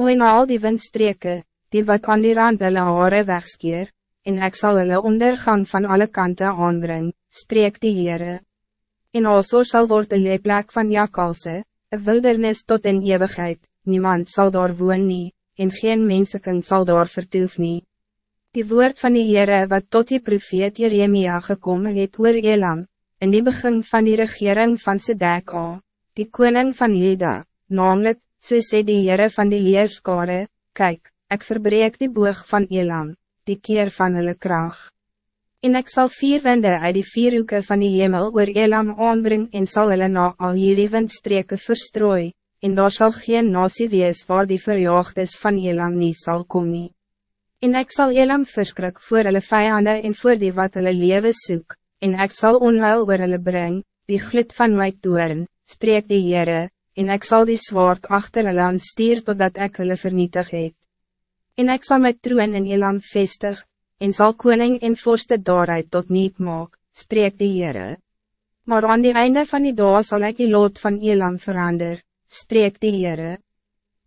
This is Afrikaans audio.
O en al die windstreke, die wat aan die rand hulle haare wegskeer, en ek sal hulle ondergang van alle kanten aanbring, spreek die Heere. En also sal word een leeplek van jakalse, een wildernis tot in eeuwigheid, niemand zal daar woon nie, en geen mensekind zal daar vertoef nie. Die woord van die Heere wat tot die profeet Jeremia gekomen het oor Elam, in die begin van die regering van Sedeka, die koning van Juda, namelijk, so sê die Heere van die Leerskare, kijk, ik verbreek die boog van Elam, die keer van hulle kracht. En ik zal vier winde uit die vier hoeken van die hemel oor Elam aanbring en zal hulle na al hierdie windstreke verstrooi, en daar zal geen nasie wees waar die verjaagdes van Elam niet zal komen. En ik zal Elam verskrik voor hulle vijanden en voor die wat hulle lewe soek, en ik zal onheil oor hulle bring, die glit van my toorn, spreek die Heere, en ik zal die zwaard achter hulle aan stier totdat ik hulle vernietig het. En ik zal my troon in Elam vestig, en zal koning en vorste daaruit tot niet maak, spreek die Heere. Maar aan die einde van die dag zal ik die lot van Elam verander, spreek die Heere.